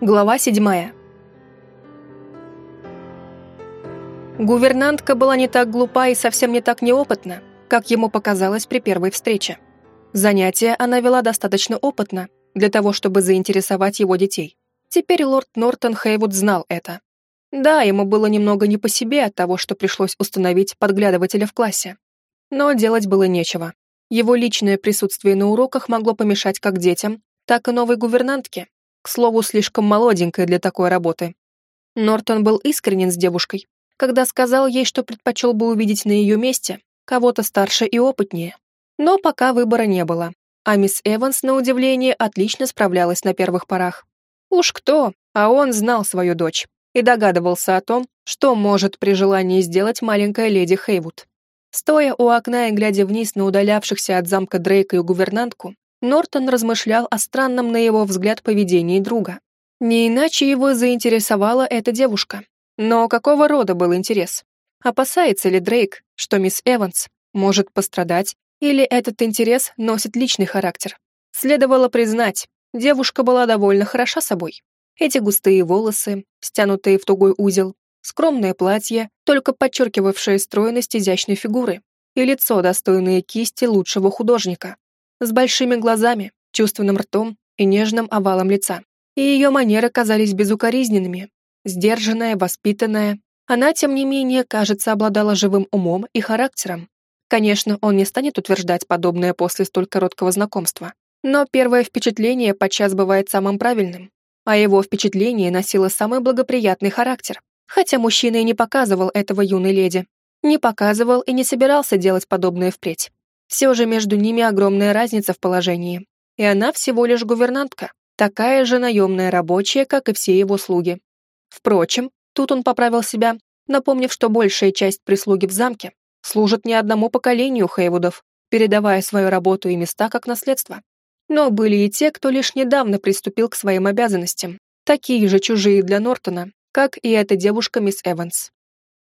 Глава седьмая. Гувернантка была не так глупа и совсем не так неопытна, как ему показалось при первой встрече. Занятия она вела достаточно опытно для того, чтобы заинтересовать его детей. Теперь лорд Нортон Хейвуд знал это. Да, ему было немного не по себе от того, что пришлось установить подглядывателя в классе. Но делать было нечего. Его личное присутствие на уроках могло помешать как детям, так и новой гувернантке, к слову, слишком молоденькая для такой работы. Нортон был искренен с девушкой, когда сказал ей, что предпочел бы увидеть на ее месте кого-то старше и опытнее. Но пока выбора не было, а мисс Эванс, на удивление, отлично справлялась на первых порах. Уж кто, а он знал свою дочь и догадывался о том, что может при желании сделать маленькая леди Хейвуд. Стоя у окна и глядя вниз на удалявшихся от замка Дрейка и гувернантку, Нортон размышлял о странном, на его взгляд, поведении друга. Не иначе его заинтересовала эта девушка. Но какого рода был интерес? Опасается ли Дрейк, что мисс Эванс может пострадать, или этот интерес носит личный характер? Следовало признать, девушка была довольно хороша собой. Эти густые волосы, стянутые в тугой узел, скромное платье, только подчеркивавшее стройность изящной фигуры, и лицо, достойное кисти лучшего художника с большими глазами, чувственным ртом и нежным овалом лица. И ее манеры казались безукоризненными, сдержанная, воспитанная. Она, тем не менее, кажется, обладала живым умом и характером. Конечно, он не станет утверждать подобное после столь короткого знакомства. Но первое впечатление подчас бывает самым правильным, а его впечатление носило самый благоприятный характер, хотя мужчина и не показывал этого юной леди. Не показывал и не собирался делать подобное впредь. Все же между ними огромная разница в положении. И она всего лишь гувернантка, такая же наемная рабочая, как и все его слуги. Впрочем, тут он поправил себя, напомнив, что большая часть прислуги в замке служит не одному поколению Хейвудов, передавая свою работу и места как наследство. Но были и те, кто лишь недавно приступил к своим обязанностям, такие же чужие для Нортона, как и эта девушка мисс Эванс.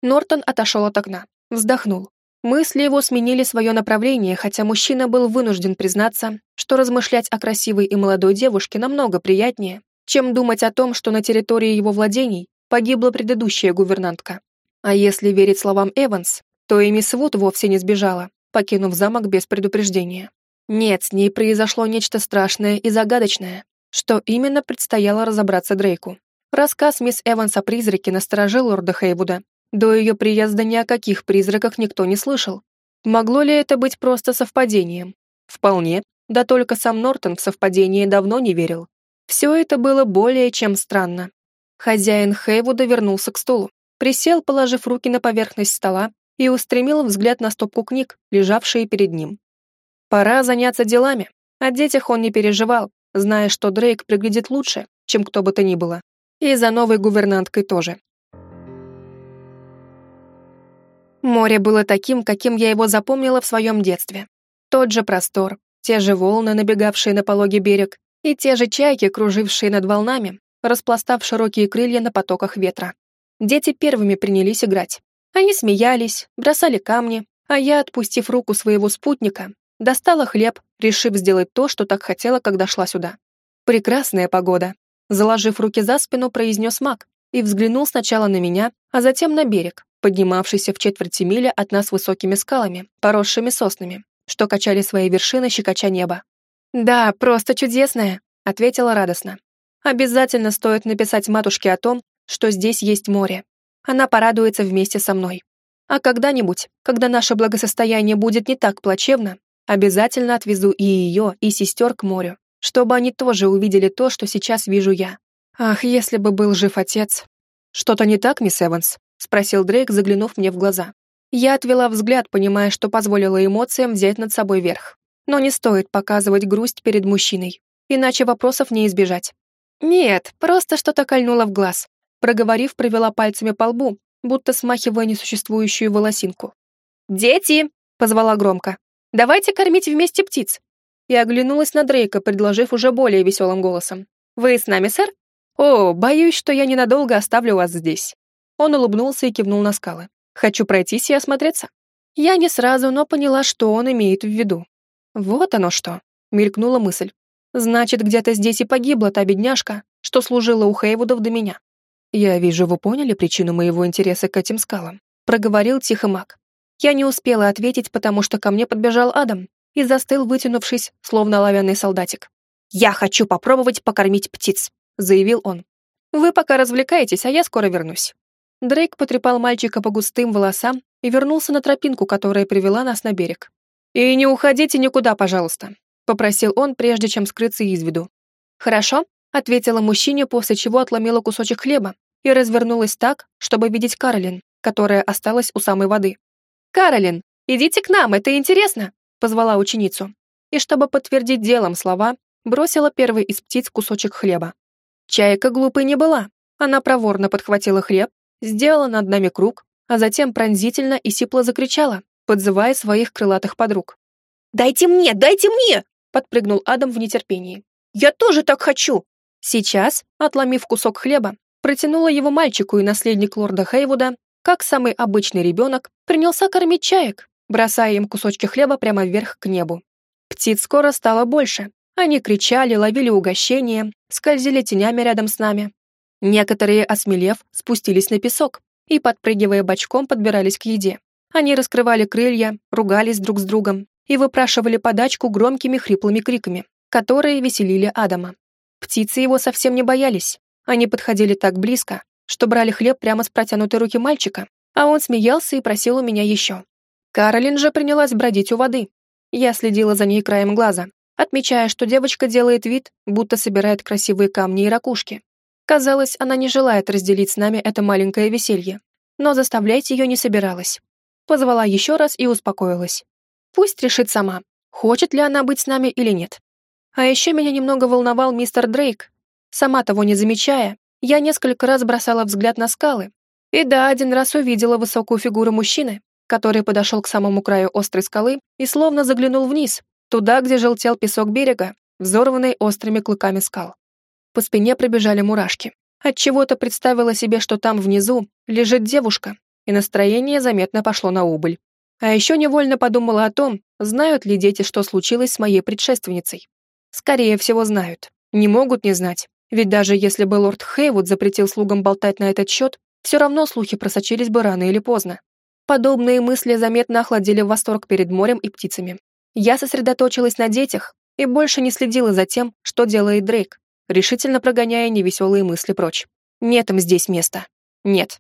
Нортон отошел от окна, вздохнул. Мысли его сменили свое направление, хотя мужчина был вынужден признаться, что размышлять о красивой и молодой девушке намного приятнее, чем думать о том, что на территории его владений погибла предыдущая гувернантка. А если верить словам Эванс, то и мисс Вуд вовсе не сбежала, покинув замок без предупреждения. Нет, с ней произошло нечто страшное и загадочное, что именно предстояло разобраться Дрейку. Рассказ мисс Эванс о призраке насторожил лорда Хейвуда, до ее приезда ни о каких призраках никто не слышал. Могло ли это быть просто совпадением? Вполне, да только сам Нортон в совпадение давно не верил. Все это было более чем странно. Хозяин Хейвуда вернулся к столу, присел, положив руки на поверхность стола и устремил взгляд на стопку книг, лежавшие перед ним. Пора заняться делами. О детях он не переживал, зная, что Дрейк приглядит лучше, чем кто бы то ни было. И за новой гувернанткой тоже. Море было таким, каким я его запомнила в своем детстве. Тот же простор, те же волны, набегавшие на пологий берег, и те же чайки, кружившие над волнами, распластав широкие крылья на потоках ветра. Дети первыми принялись играть. Они смеялись, бросали камни, а я, отпустив руку своего спутника, достала хлеб, решив сделать то, что так хотела, когда шла сюда. Прекрасная погода. Заложив руки за спину, произнес маг и взглянул сначала на меня, а затем на берег, поднимавшийся в четверти мили от нас высокими скалами, поросшими соснами, что качали свои вершины, щекоча небо. «Да, просто чудесное», — ответила радостно. «Обязательно стоит написать матушке о том, что здесь есть море. Она порадуется вместе со мной. А когда-нибудь, когда наше благосостояние будет не так плачевно, обязательно отвезу и ее, и сестер к морю, чтобы они тоже увидели то, что сейчас вижу я. Ах, если бы был жив отец. Что-то не так, мисс Эванс? Спросил Дрейк, заглянув мне в глаза. Я отвела взгляд, понимая, что позволила эмоциям взять над собой верх. Но не стоит показывать грусть перед мужчиной, иначе вопросов не избежать. «Нет, просто что-то кольнуло в глаз», проговорив, провела пальцами по лбу, будто смахивая несуществующую волосинку. «Дети!» — позвала громко. «Давайте кормить вместе птиц!» И оглянулась на Дрейка, предложив уже более веселым голосом. «Вы с нами, сэр?» «О, боюсь, что я ненадолго оставлю вас здесь». Он улыбнулся и кивнул на скалы. «Хочу пройтись и осмотреться». Я не сразу, но поняла, что он имеет в виду. «Вот оно что», — мелькнула мысль. Значит, где-то здесь и погибла та бедняжка, что служила у Хейвудов до меня. Я вижу, вы поняли причину моего интереса к этим скалам, проговорил тихо маг. Я не успела ответить, потому что ко мне подбежал Адам и застыл, вытянувшись, словно оловянный солдатик. «Я хочу попробовать покормить птиц», — заявил он. «Вы пока развлекаетесь, а я скоро вернусь». Дрейк потрепал мальчика по густым волосам и вернулся на тропинку, которая привела нас на берег. «И не уходите никуда, пожалуйста», — попросил он, прежде чем скрыться из виду. «Хорошо», — ответила мужчине, после чего отломила кусочек хлеба и развернулась так, чтобы видеть Каролин, которая осталась у самой воды. «Каролин, идите к нам, это интересно!» — позвала ученицу. И чтобы подтвердить делом слова, бросила первый из птиц кусочек хлеба. Чайка глупой не была. Она проворно подхватила хлеб, сделала над нами круг, а затем пронзительно и сипло закричала, подзывая своих крылатых подруг. «Дайте мне, дайте мне!» — подпрыгнул Адам в нетерпении. «Я тоже так хочу!» Сейчас, отломив кусок хлеба, протянула его мальчику и наследник лорда Хейвуда, как самый обычный ребенок, принялся кормить чаек, бросая им кусочки хлеба прямо вверх к небу. Птиц скоро стало больше. Они кричали, ловили угощения, скользили тенями рядом с нами. Некоторые, осмелев, спустились на песок и, подпрыгивая бочком, подбирались к еде. Они раскрывали крылья, ругались друг с другом и выпрашивали подачку громкими хриплыми криками, которые веселили Адама. Птицы его совсем не боялись. Они подходили так близко, что брали хлеб прямо с протянутой руки мальчика, а он смеялся и просил у меня еще. Каролин же принялась бродить у воды. Я следила за ней краем глаза, отмечая, что девочка делает вид, будто собирает красивые камни и ракушки. Казалось, она не желает разделить с нами это маленькое веселье, но заставлять ее не собиралась. Позвала еще раз и успокоилась. Пусть решит сама, хочет ли она быть с нами или нет. А еще меня немного волновал мистер Дрейк. Сама того не замечая, я несколько раз бросала взгляд на скалы. И да, один раз увидела высокую фигуру мужчины, который подошел к самому краю острой скалы и словно заглянул вниз, туда, где желтел песок берега, взорванный острыми клыками скал. По спине пробежали мурашки. Отчего-то представила себе, что там внизу лежит девушка, и настроение заметно пошло на убыль. А еще невольно подумала о том, знают ли дети, что случилось с моей предшественницей. Скорее всего, знают. Не могут не знать. Ведь даже если бы лорд Хейвуд запретил слугам болтать на этот счет, все равно слухи просочились бы рано или поздно. Подобные мысли заметно охладили восторг перед морем и птицами. Я сосредоточилась на детях и больше не следила за тем, что делает Дрейк, решительно прогоняя невеселые мысли прочь. Нет им здесь места. Нет.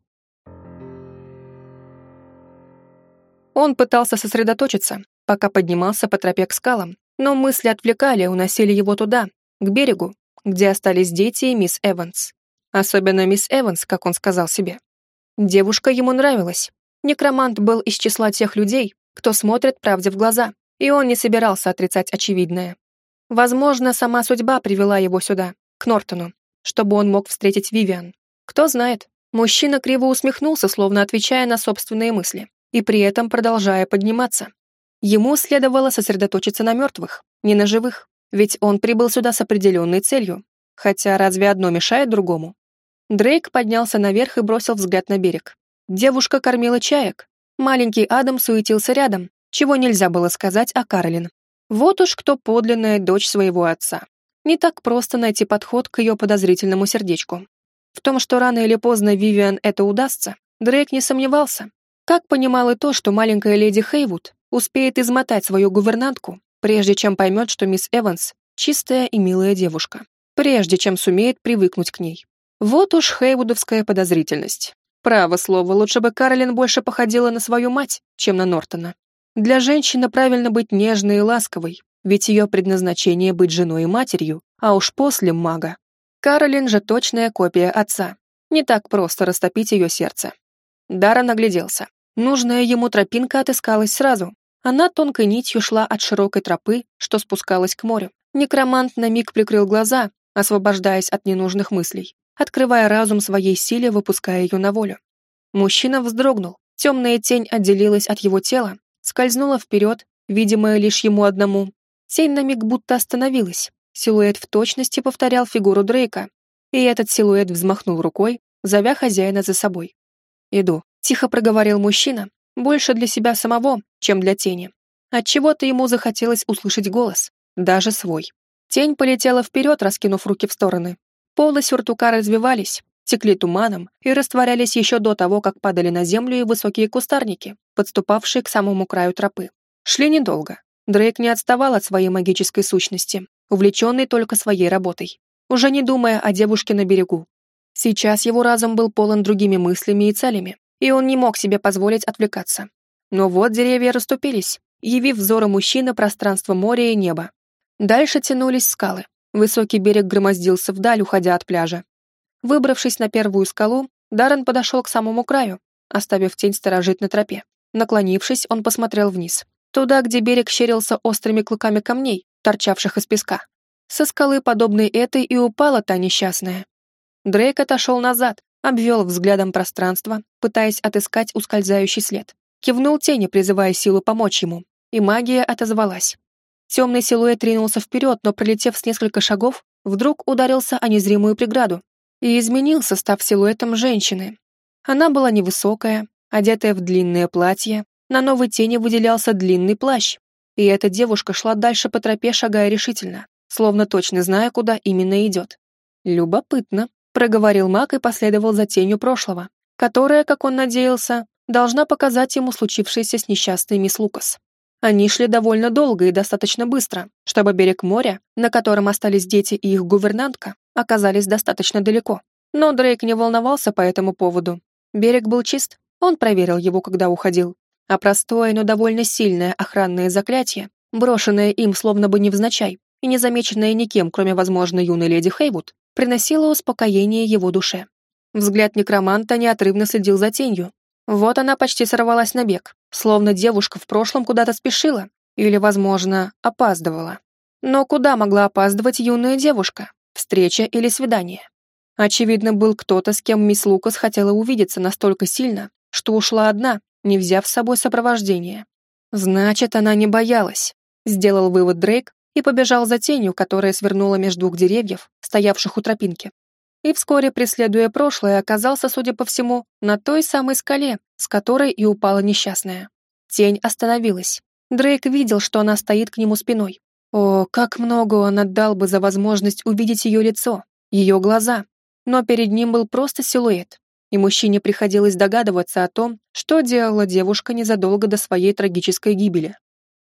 Он пытался сосредоточиться, пока поднимался по тропе к скалам, но мысли отвлекали, уносили его туда, к берегу, где остались дети и мисс Эванс. Особенно мисс Эванс, как он сказал себе. Девушка ему нравилась. Некромант был из числа тех людей, кто смотрит правде в глаза, и он не собирался отрицать очевидное. Возможно, сама судьба привела его сюда, к Нортону, чтобы он мог встретить Вивиан. Кто знает, мужчина криво усмехнулся, словно отвечая на собственные мысли, и при этом продолжая подниматься. Ему следовало сосредоточиться на мертвых, не на живых, ведь он прибыл сюда с определенной целью. Хотя разве одно мешает другому? Дрейк поднялся наверх и бросил взгляд на берег. Девушка кормила чаек. Маленький Адам суетился рядом, чего нельзя было сказать о Каролин. Вот уж кто подлинная дочь своего отца. Не так просто найти подход к ее подозрительному сердечку. В том, что рано или поздно Вивиан это удастся, Дрейк не сомневался. Как понимал и то, что маленькая леди Хейвуд успеет измотать свою гувернантку, прежде чем поймет, что мисс Эванс — чистая и милая девушка, прежде чем сумеет привыкнуть к ней. Вот уж хейвудовская подозрительность. Право слово, лучше бы Каролин больше походила на свою мать, чем на Нортона. Для женщины правильно быть нежной и ласковой, ведь ее предназначение быть женой и матерью, а уж после мага. Каролин же точная копия отца. Не так просто растопить ее сердце. Дара нагляделся. Нужная ему тропинка отыскалась сразу. Она тонкой нитью шла от широкой тропы, что спускалась к морю. Некромант на миг прикрыл глаза, освобождаясь от ненужных мыслей, открывая разум своей силе, выпуская ее на волю. Мужчина вздрогнул. Темная тень отделилась от его тела, скользнула вперед, видимая лишь ему одному, Тень на миг будто остановилась. Силуэт в точности повторял фигуру Дрейка, и этот силуэт взмахнул рукой, зовя хозяина за собой. «Иду», — тихо проговорил мужчина, больше для себя самого, чем для тени. Отчего-то ему захотелось услышать голос, даже свой. Тень полетела вперед, раскинув руки в стороны. Полы сюртука развивались, текли туманом и растворялись еще до того, как падали на землю и высокие кустарники, подступавшие к самому краю тропы. Шли недолго. Дрейк не отставал от своей магической сущности, увлеченный только своей работой, уже не думая о девушке на берегу. Сейчас его разум был полон другими мыслями и целями, и он не мог себе позволить отвлекаться. Но вот деревья расступились, явив взору мужчины пространство моря и неба. Дальше тянулись скалы. Высокий берег громоздился вдаль, уходя от пляжа. Выбравшись на первую скалу, Даррен подошел к самому краю, оставив тень сторожить на тропе. Наклонившись, он посмотрел вниз. Туда, где берег щерился острыми клыками камней, торчавших из песка. Со скалы, подобной этой, и упала та несчастная. Дрейк отошел назад, обвел взглядом пространство, пытаясь отыскать ускользающий след. Кивнул тени, призывая силу помочь ему, и магия отозвалась. Темный силуэт ринулся вперед, но, пролетев с несколько шагов, вдруг ударился о незримую преграду и изменился, став силуэтом женщины. Она была невысокая, одетая в длинное платье, на новой тени выделялся длинный плащ, и эта девушка шла дальше по тропе, шагая решительно, словно точно зная, куда именно идет. «Любопытно», — проговорил маг и последовал за тенью прошлого, которая, как он надеялся, должна показать ему случившееся с несчастной мисс Лукас. Они шли довольно долго и достаточно быстро, чтобы берег моря, на котором остались дети и их гувернантка, оказались достаточно далеко. Но Дрейк не волновался по этому поводу. Берег был чист, он проверил его, когда уходил. А простое, но довольно сильное охранное заклятие, брошенное им словно бы невзначай и незамеченное никем, кроме, возможно, юной леди Хейвуд, приносило успокоение его душе. Взгляд некроманта неотрывно следил за тенью. Вот она почти сорвалась на бег, словно девушка в прошлом куда-то спешила или, возможно, опаздывала. Но куда могла опаздывать юная девушка? Встреча или свидание? Очевидно, был кто-то, с кем мисс Лукас хотела увидеться настолько сильно, что ушла одна, не взяв с собой сопровождение. Значит, она не боялась, сделал вывод Дрейк и побежал за тенью, которая свернула между двух деревьев, стоявших у тропинки. И вскоре, преследуя прошлое, оказался, судя по всему, на той самой скале, с которой и упала несчастная. Тень остановилась. Дрейк видел, что она стоит к нему спиной. О, как много он отдал бы за возможность увидеть ее лицо, ее глаза. Но перед ним был просто силуэт, и мужчине приходилось догадываться о том, что делала девушка незадолго до своей трагической гибели.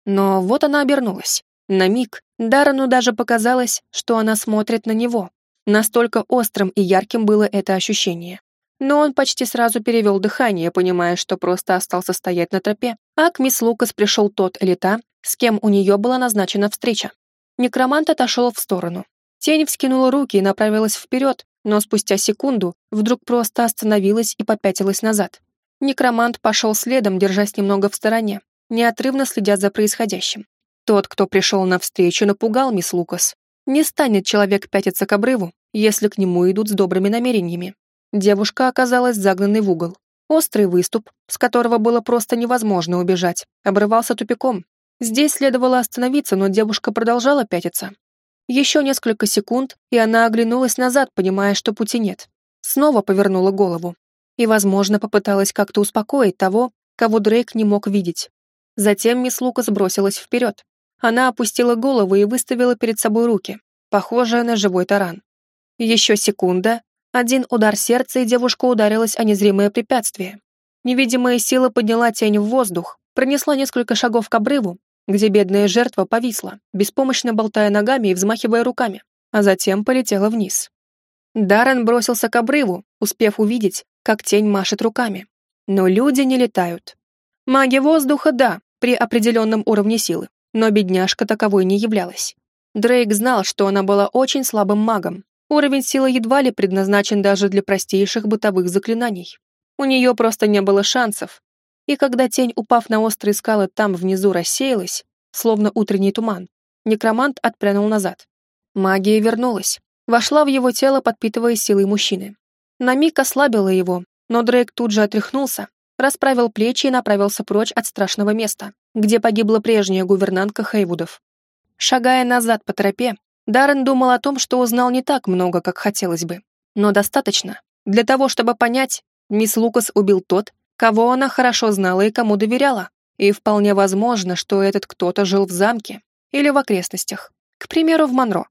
Но вот она обернулась. На миг Дарану даже показалось, что она смотрит на него. Настолько острым и ярким было это ощущение. Но он почти сразу перевел дыхание, понимая, что просто остался стоять на тропе, а к мисс Лукас пришел тот или та, с кем у нее была назначена встреча. Некромант отошел в сторону. Тень вскинула руки и направилась вперед, но спустя секунду вдруг просто остановилась и попятилась назад. Некромант пошел следом, держась немного в стороне, неотрывно следя за происходящим. Тот, кто пришел навстречу, напугал мисс Лукас. Не станет человек пятиться к обрыву, если к нему идут с добрыми намерениями. Девушка оказалась загнанной в угол. Острый выступ, с которого было просто невозможно убежать, обрывался тупиком. Здесь следовало остановиться, но девушка продолжала пятиться. Еще несколько секунд, и она оглянулась назад, понимая, что пути нет. Снова повернула голову. И, возможно, попыталась как-то успокоить того, кого Дрейк не мог видеть. Затем мисс Лукас бросилась вперед. Она опустила голову и выставила перед собой руки, похожие на живой таран. Еще секунда, один удар сердца, и девушка ударилась о незримое препятствие. Невидимая сила подняла тень в воздух, пронесла несколько шагов к обрыву, где бедная жертва повисла, беспомощно болтая ногами и взмахивая руками, а затем полетела вниз. Даррен бросился к обрыву, успев увидеть, как тень машет руками. Но люди не летают. Маги воздуха, да, при определенном уровне силы, но бедняжка таковой не являлась. Дрейк знал, что она была очень слабым магом. Уровень силы едва ли предназначен даже для простейших бытовых заклинаний. У нее просто не было шансов. И когда тень, упав на острые скалы там внизу, рассеялась, словно утренний туман, некромант отпрянул назад. Магия вернулась, вошла в его тело, подпитывая силой мужчины. На миг ослабила его, но Дрейк тут же отряхнулся, расправил плечи и направился прочь от страшного места, где погибла прежняя гувернантка Хейвудов. Шагая назад по тропе, Даррен думал о том, что узнал не так много, как хотелось бы, но достаточно для того, чтобы понять, мисс Лукас убил тот, кого она хорошо знала и кому доверяла, и вполне возможно, что этот кто-то жил в замке или в окрестностях, к примеру, в Монро.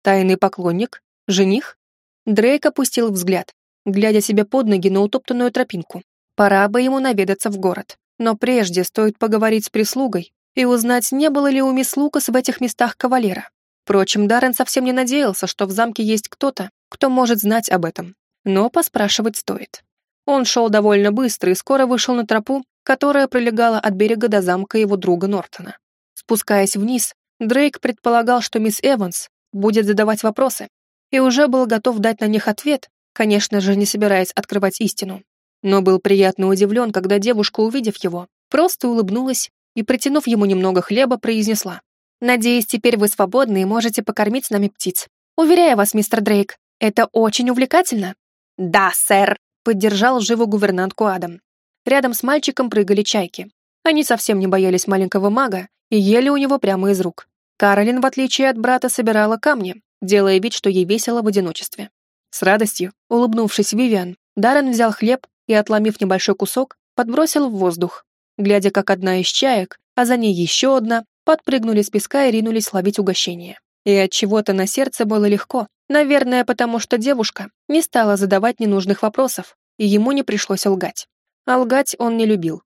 Тайный поклонник? Жених? Дрейк опустил взгляд, глядя себе под ноги на утоптанную тропинку. Пора бы ему наведаться в город. Но прежде стоит поговорить с прислугой и узнать, не было ли у мисс Лукас в этих местах кавалера. Впрочем, Даррен совсем не надеялся, что в замке есть кто-то, кто может знать об этом. Но поспрашивать стоит. Он шел довольно быстро и скоро вышел на тропу, которая пролегала от берега до замка его друга Нортона. Спускаясь вниз, Дрейк предполагал, что мисс Эванс будет задавать вопросы, и уже был готов дать на них ответ, конечно же, не собираясь открывать истину. Но был приятно удивлен, когда девушка, увидев его, просто улыбнулась и, протянув ему немного хлеба, произнесла. «Надеюсь, теперь вы свободны и можете покормить нами птиц. Уверяю вас, мистер Дрейк, это очень увлекательно». «Да, сэр», — поддержал живо гувернантку Адам. Рядом с мальчиком прыгали чайки. Они совсем не боялись маленького мага и ели у него прямо из рук. Каролин, в отличие от брата, собирала камни, делая вид, что ей весело в одиночестве. С радостью, улыбнувшись Вивиан, Даррен взял хлеб и, отломив небольшой кусок, подбросил в воздух, глядя, как одна из чаек, а за ней еще одна, подпрыгнули с песка и ринулись ловить угощение. И от чего-то на сердце было легко, наверное, потому что девушка не стала задавать ненужных вопросов, и ему не пришлось лгать. А лгать он не любил.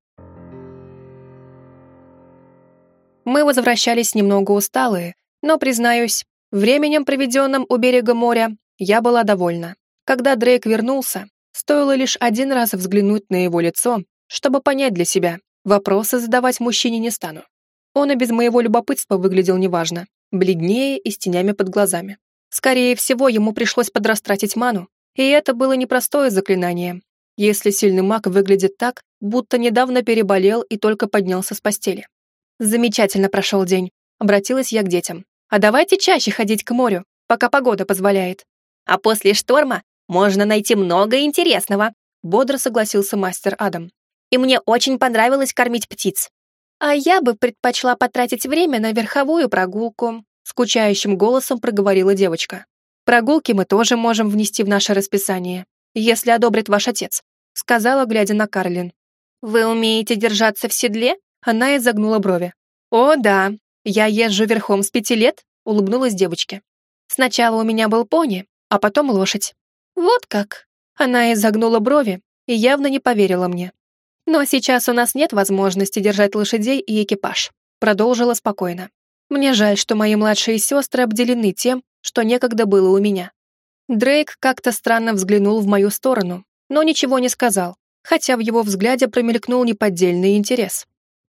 Мы возвращались немного усталые, но, признаюсь, временем, проведенным у берега моря, я была довольна. Когда Дрейк вернулся, стоило лишь один раз взглянуть на его лицо, чтобы понять для себя, вопросы задавать мужчине не стану. Он и без моего любопытства выглядел неважно, бледнее и с тенями под глазами. Скорее всего, ему пришлось подрастратить ману, и это было непростое заклинание, если сильный маг выглядит так, будто недавно переболел и только поднялся с постели. Замечательно прошел день. Обратилась я к детям. А давайте чаще ходить к морю, пока погода позволяет. А после шторма можно найти много интересного, бодро согласился мастер Адам. И мне очень понравилось кормить птиц. А я бы предпочла потратить время на верховую прогулку, скучающим голосом проговорила девочка. Прогулки мы тоже можем внести в наше расписание, если одобрит ваш отец, сказала, глядя на Карлин. Вы умеете держаться в седле? Она изогнула брови. «О, да, я езжу верхом с пяти лет», — улыбнулась девочке. «Сначала у меня был пони, а потом лошадь». «Вот как?» Она изогнула брови и явно не поверила мне. «Но сейчас у нас нет возможности держать лошадей и экипаж», — продолжила спокойно. «Мне жаль, что мои младшие сестры обделены тем, что некогда было у меня». Дрейк как-то странно взглянул в мою сторону, но ничего не сказал, хотя в его взгляде промелькнул неподдельный интерес.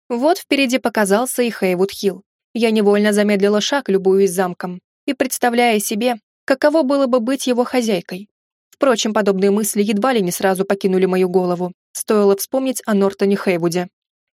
Вот впереди показался и Хейвуд-Хилл. Я невольно замедлила шаг, любуясь замком, и представляя себе, каково было бы быть его хозяйкой. Впрочем, подобные мысли едва ли не сразу покинули мою голову, стоило вспомнить о Нортоне Хейвуде.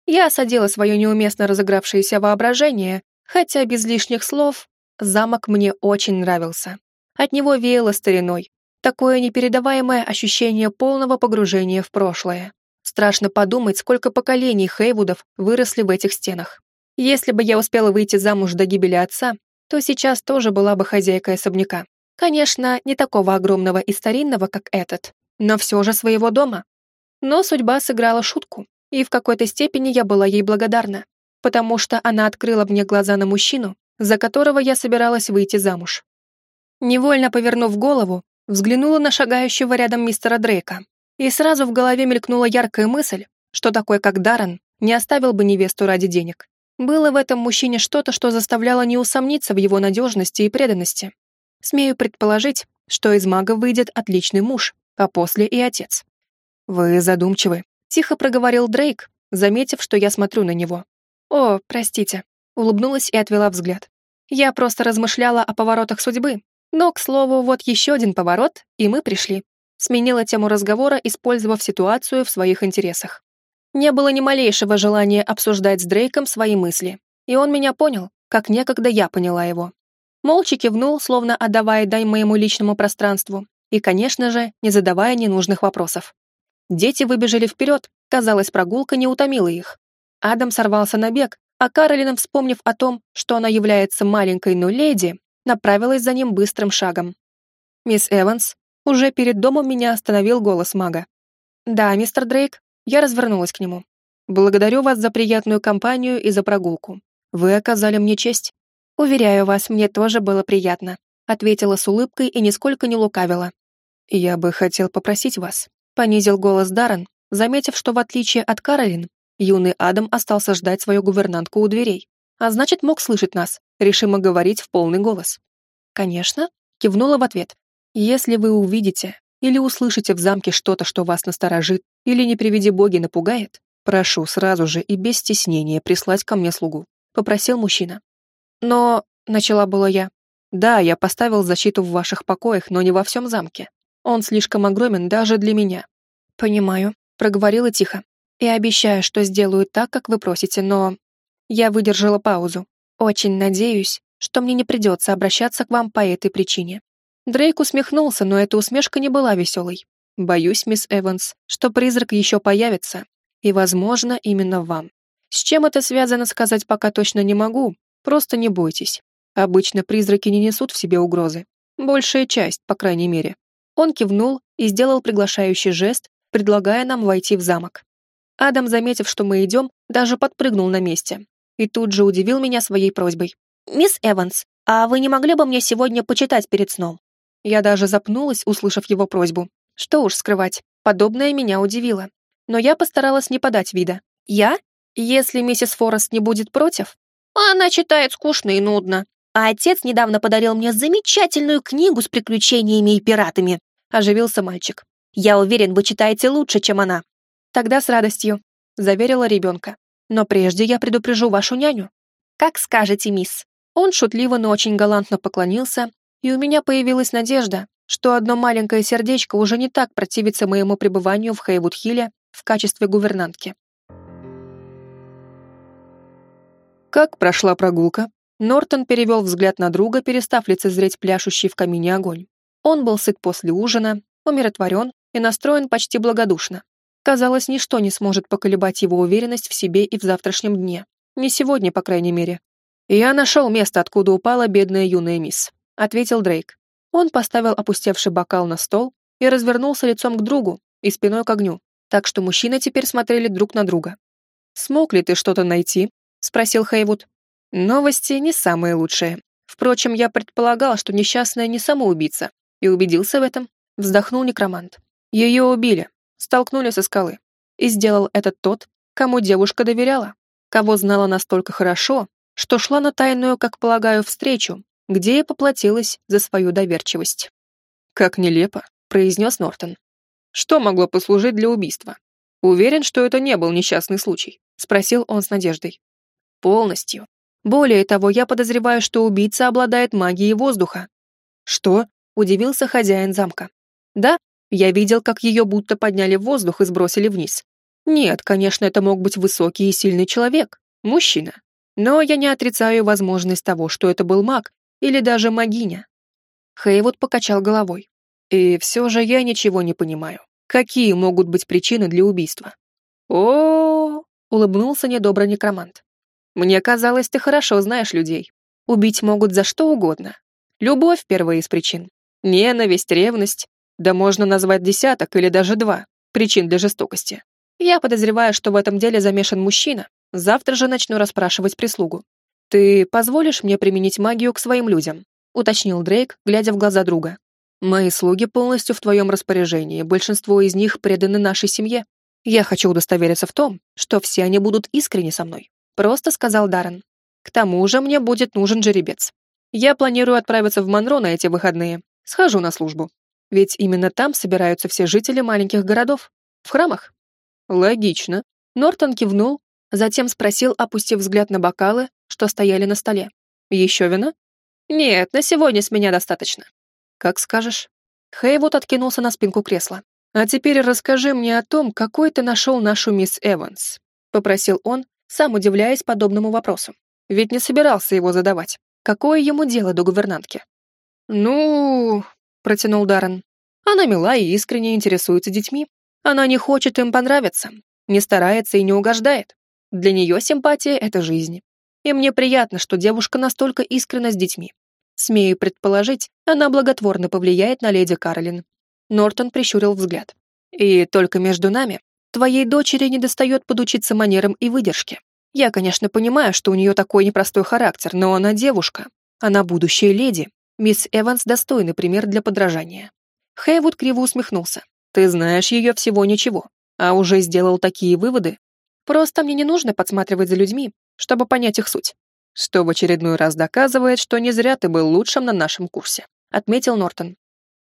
Я осадила свое неуместно разыгравшееся воображение, хотя без лишних слов замок мне очень нравился. От него веяло стариной, такое непередаваемое ощущение полного погружения в прошлое. Страшно подумать, сколько поколений Хейвудов выросли в этих стенах. Если бы я успела выйти замуж до гибели отца, то сейчас тоже была бы хозяйкой особняка. Конечно, не такого огромного и старинного, как этот, но все же своего дома. Но судьба сыграла шутку, и в какой-то степени я была ей благодарна, потому что она открыла мне глаза на мужчину, за которого я собиралась выйти замуж. Невольно повернув голову, взглянула на шагающего рядом мистера Дрейка. И сразу в голове мелькнула яркая мысль, что такой, как Даррен, не оставил бы невесту ради денег. Было в этом мужчине что-то, что заставляло не усомниться в его надежности и преданности. Смею предположить, что из мага выйдет отличный муж, а после и отец. «Вы задумчивы», — тихо проговорил Дрейк, заметив, что я смотрю на него. «О, простите», — улыбнулась и отвела взгляд. Я просто размышляла о поворотах судьбы. Но, к слову, вот еще один поворот, и мы пришли сменила тему разговора, использовав ситуацию в своих интересах. Не было ни малейшего желания обсуждать с Дрейком свои мысли, и он меня понял, как некогда я поняла его. Молча кивнул, словно отдавая дай моему личному пространству, и, конечно же, не задавая ненужных вопросов. Дети выбежали вперед, казалось, прогулка не утомила их. Адам сорвался на бег, а Каролина, вспомнив о том, что она является маленькой, но леди, направилась за ним быстрым шагом. Мисс Эванс, уже перед домом меня остановил голос мага. «Да, мистер Дрейк». Я развернулась к нему. «Благодарю вас за приятную компанию и за прогулку. Вы оказали мне честь. Уверяю вас, мне тоже было приятно». ответила с улыбкой и нисколько не лукавила. «Я бы хотел попросить вас», — понизил голос Даррен, заметив, что в отличие от Каролин, юный Адам остался ждать свою гувернантку у дверей, а значит, мог слышать нас, решимо говорить в полный голос. «Конечно», — кивнула в ответ. «Если вы увидите или услышите в замке что-то, что вас насторожит, или, не приведи боги, напугает, прошу сразу же и без стеснения прислать ко мне слугу», — попросил мужчина. «Но...» — начала была я. «Да, я поставил защиту в ваших покоях, но не во всем замке. Он слишком огромен даже для меня». «Понимаю», — проговорила тихо. «И обещаю, что сделаю так, как вы просите, но...» Я выдержала паузу. «Очень надеюсь, что мне не придется обращаться к вам по этой причине». Дрейк усмехнулся, но эта усмешка не была веселой. «Боюсь, мисс Эванс, что призрак еще появится, и, возможно, именно вам. С чем это связано, сказать пока точно не могу, просто не бойтесь. Обычно призраки не несут в себе угрозы. Большая часть, по крайней мере». Он кивнул и сделал приглашающий жест, предлагая нам войти в замок. Адам, заметив, что мы идем, даже подпрыгнул на месте и тут же удивил меня своей просьбой. «Мисс Эванс, а вы не могли бы мне сегодня почитать перед сном?» Я даже запнулась, услышав его просьбу. Что уж скрывать, подобное меня удивило. Но я постаралась не подать вида. «Я? Если миссис Форест не будет против?» «Она читает скучно и нудно. А отец недавно подарил мне замечательную книгу с приключениями и пиратами», оживился мальчик. «Я уверен, вы читаете лучше, чем она». «Тогда с радостью», заверила ребенка. «Но прежде я предупрежу вашу няню». «Как скажете, мисс». Он шутливо, но очень галантно поклонился, и у меня появилась надежда, что одно маленькое сердечко уже не так противится моему пребыванию в Хейвуд-Хилле в качестве гувернантки. Как прошла прогулка? Нортон перевел взгляд на друга, перестав лицезреть пляшущий в камине огонь. Он был сыт после ужина, умиротворен и настроен почти благодушно. Казалось, ничто не сможет поколебать его уверенность в себе и в завтрашнем дне. Не сегодня, по крайней мере. «Я нашел место, откуда упала бедная юная мисс», — ответил Дрейк. Он поставил опустевший бокал на стол и развернулся лицом к другу и спиной к огню, так что мужчины теперь смотрели друг на друга. «Смог ли ты что-то найти?» — спросил Хейвуд. «Новости не самые лучшие. Впрочем, я предполагал, что несчастная не самоубийца, и убедился в этом», — вздохнул некромант. «Ее убили, столкнули со скалы. И сделал это тот, кому девушка доверяла, кого знала настолько хорошо, что шла на тайную, как полагаю, встречу, где и поплатилась за свою доверчивость. «Как нелепо», — произнес Нортон. «Что могло послужить для убийства? Уверен, что это не был несчастный случай», — спросил он с надеждой. «Полностью. Более того, я подозреваю, что убийца обладает магией воздуха». «Что?» — удивился хозяин замка. «Да, я видел, как ее будто подняли в воздух и сбросили вниз. Нет, конечно, это мог быть высокий и сильный человек, мужчина. Но я не отрицаю возможность того, что это был маг или даже магиня. Хейвуд покачал головой. И все же я ничего не понимаю. Какие могут быть причины для убийства? О, улыбнулся недобро некромант. Мне казалось, ты хорошо знаешь людей. Убить могут за что угодно. Любовь — первая из причин. Ненависть, ревность, да можно назвать десяток или даже два причин для жестокости. Я подозреваю, что в этом деле замешан мужчина. Завтра же начну расспрашивать прислугу. Ты позволишь мне применить магию к своим людям? Уточнил Дрейк, глядя в глаза друга. Мои слуги полностью в твоем распоряжении, большинство из них преданы нашей семье. Я хочу удостовериться в том, что все они будут искренне со мной. Просто сказал Даррен. К тому же мне будет нужен жеребец. Я планирую отправиться в Монро на эти выходные. Схожу на службу. Ведь именно там собираются все жители маленьких городов. В храмах. Логично. Нортон кивнул, затем спросил, опустив взгляд на бокалы, что стояли на столе. Еще вина? Нет, на сегодня с меня достаточно. Как скажешь. Хейвуд откинулся на спинку кресла. А теперь расскажи мне о том, какой ты нашел нашу мисс Эванс. Попросил он, сам удивляясь подобному вопросу. Ведь не собирался его задавать. Какое ему дело до гувернантки? Ну, протянул Даррен. Она мила и искренне интересуется детьми. Она не хочет им понравиться, не старается и не угождает. Для нее симпатия — это жизнь. И мне приятно, что девушка настолько искренна с детьми. Смею предположить, она благотворно повлияет на леди Каролин. Нортон прищурил взгляд. И только между нами, твоей дочери недостает подучиться манерам и выдержке. Я, конечно, понимаю, что у нее такой непростой характер, но она девушка. Она будущая леди, Мисс Эванс достойный пример для подражания. Хейвуд криво усмехнулся. Ты знаешь ее всего ничего, а уже сделал такие выводы? Просто мне не нужно подсматривать за людьми, чтобы понять их суть. Что в очередной раз доказывает, что не зря ты был лучшим на нашем курсе, отметил Нортон.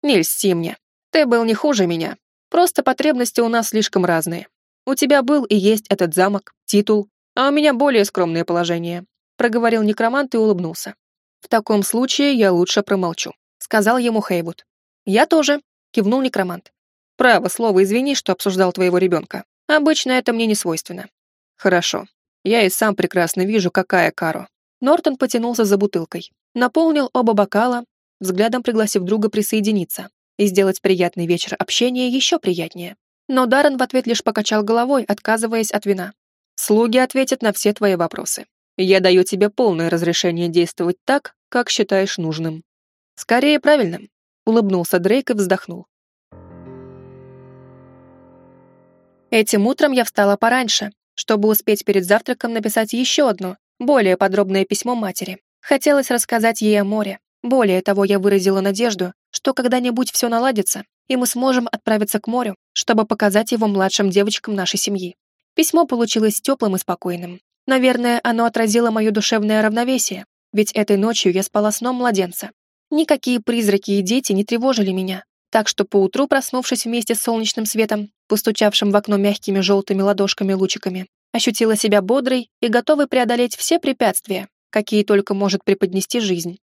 Не льсти мне. Ты был не хуже меня. Просто потребности у нас слишком разные. У тебя был и есть этот замок, титул, а у меня более скромное положение», — проговорил некромант и улыбнулся. «В таком случае я лучше промолчу», — сказал ему Хейвуд. «Я тоже», — кивнул некромант. «Право слово, извини, что обсуждал твоего ребенка. Обычно это мне не свойственно». «Хорошо. Я и сам прекрасно вижу, какая Каро». Нортон потянулся за бутылкой, наполнил оба бокала, взглядом пригласив друга присоединиться и сделать приятный вечер общения еще приятнее. Но Даррен в ответ лишь покачал головой, отказываясь от вина. «Слуги ответят на все твои вопросы. Я даю тебе полное разрешение действовать так, как считаешь нужным». «Скорее правильным», — улыбнулся Дрейк и вздохнул. Этим утром я встала пораньше, чтобы успеть перед завтраком написать еще одно, более подробное письмо матери. Хотелось рассказать ей о море. Более того, я выразила надежду, что когда-нибудь все наладится, и мы сможем отправиться к морю, чтобы показать его младшим девочкам нашей семьи. Письмо получилось теплым и спокойным. Наверное, оно отразило мое душевное равновесие, ведь этой ночью я спала сном младенца. Никакие призраки и дети не тревожили меня, так что поутру, проснувшись вместе с солнечным светом, постучавшим в окно мягкими желтыми ладошками-лучиками, ощутила себя бодрой и готовой преодолеть все препятствия, какие только может преподнести жизнь.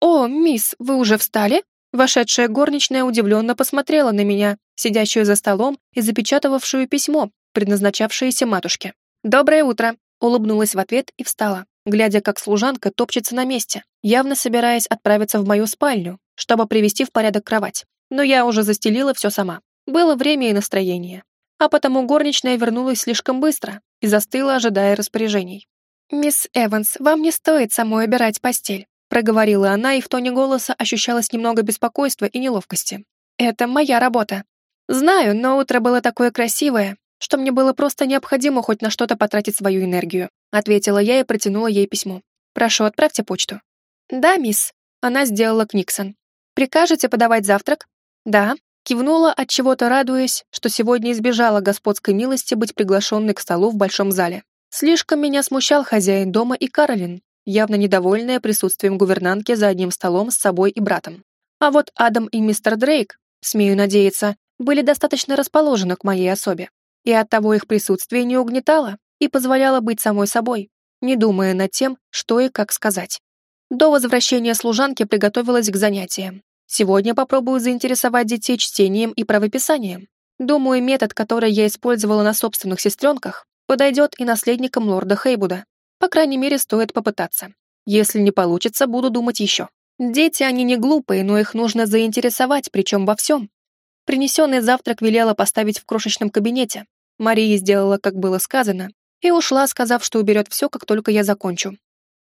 «О, мисс, вы уже встали?» Вошедшая горничная удивленно посмотрела на меня, сидящую за столом и запечатывавшую письмо, предназначавшееся матушке. «Доброе утро!» — улыбнулась в ответ и встала, глядя, как служанка топчется на месте, явно собираясь отправиться в мою спальню, чтобы привести в порядок кровать. Но я уже застелила все сама. Было время и настроение. А потому горничная вернулась слишком быстро и застыла, ожидая распоряжений. «Мисс Эванс, вам не стоит самой убирать постель проговорила она, и в тоне голоса ощущалось немного беспокойства и неловкости. «Это моя работа. Знаю, но утро было такое красивое, что мне было просто необходимо хоть на что-то потратить свою энергию», ответила я и протянула ей письмо. «Прошу, отправьте почту». «Да, мисс». Она сделала Книксон. «Прикажете подавать завтрак?» «Да». Кивнула, от чего-то радуясь, что сегодня избежала господской милости быть приглашенной к столу в большом зале. Слишком меня смущал хозяин дома и Каролин, явно недовольная присутствием гувернантки за одним столом с собой и братом. А вот Адам и мистер Дрейк, смею надеяться, были достаточно расположены к моей особе, и оттого их присутствие не угнетало и позволяло быть самой собой, не думая над тем, что и как сказать. До возвращения служанки приготовилась к занятиям. Сегодня попробую заинтересовать детей чтением и правописанием. Думаю, метод, который я использовала на собственных сестренках, подойдет и наследникам лорда Хейбуда. По крайней мере, стоит попытаться. Если не получится, буду думать еще. Дети, они не глупые, но их нужно заинтересовать, причем во всем. Принесенный завтрак велела поставить в крошечном кабинете. Мария сделала, как было сказано, и ушла, сказав, что уберет все, как только я закончу.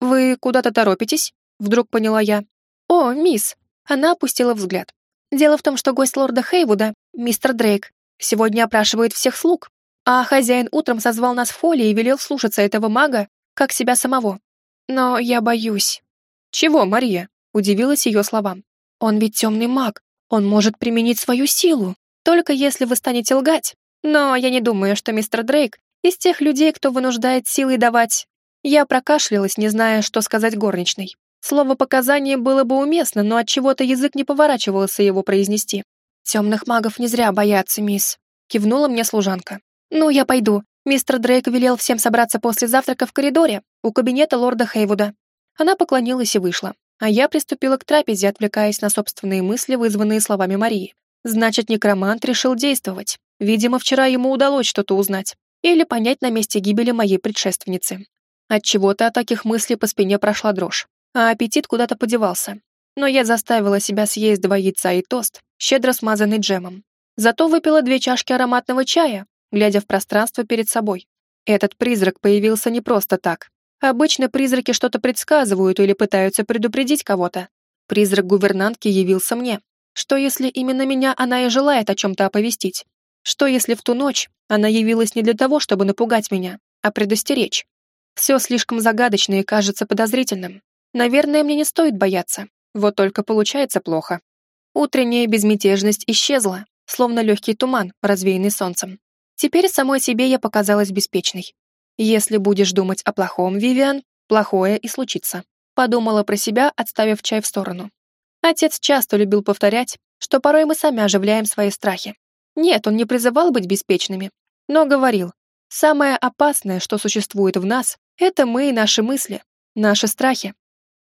«Вы куда-то торопитесь?» — вдруг поняла я. «О, мисс!» Она опустила взгляд. «Дело в том, что гость лорда Хейвуда, мистер Дрейк, сегодня опрашивает всех слуг, а хозяин утром созвал нас в холле и велел слушаться этого мага как себя самого. Но я боюсь. Чего, Мария? Удивилась ее словам. Он ведь темный маг. Он может применить свою силу. Только если вы станете лгать. Но я не думаю, что мистер Дрейк из тех людей, кто вынуждает силой давать. Я прокашлялась, не зная, что сказать горничной. Слово «показание» было бы уместно, но от чего то язык не поворачивался его произнести. «Темных магов не зря боятся, мисс», — кивнула мне служанка. «Ну, я пойду. Мистер Дрейк велел всем собраться после завтрака в коридоре, у кабинета лорда Хейвуда. Она поклонилась и вышла, а я приступила к трапезе, отвлекаясь на собственные мысли, вызванные словами Марии. Значит, некромант решил действовать. Видимо, вчера ему удалось что-то узнать или понять на месте гибели моей предшественницы. От чего-то от таких мыслей по спине прошла дрожь, а аппетит куда-то подевался. Но я заставила себя съесть два яйца и тост, щедро смазанный джемом. Зато выпила две чашки ароматного чая, глядя в пространство перед собой. Этот призрак появился не просто так. Обычно призраки что-то предсказывают или пытаются предупредить кого-то. Призрак гувернантки явился мне. Что если именно меня она и желает о чем-то оповестить? Что если в ту ночь она явилась не для того, чтобы напугать меня, а предостеречь? Все слишком загадочно и кажется подозрительным. Наверное, мне не стоит бояться. Вот только получается плохо. Утренняя безмятежность исчезла, словно легкий туман, развеянный солнцем. Теперь самой себе я показалась беспечной. Если будешь думать о плохом, Вивиан, плохое и случится. Подумала про себя, отставив чай в сторону. Отец часто любил повторять, что порой мы сами оживляем свои страхи. Нет, он не призывал быть беспечными, но говорил, самое опасное, что существует в нас, это мы и наши мысли, наши страхи.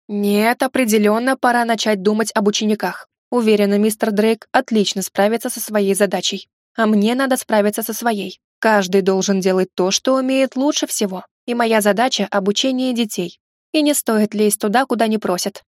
Нет, определенно пора начать думать об учениках. Уверена, мистер Дрейк отлично справится со своей задачей. А мне надо справиться со своей. Каждый должен делать то, что умеет лучше всего. И моя задача — обучение детей. И не стоит лезть туда, куда не просят.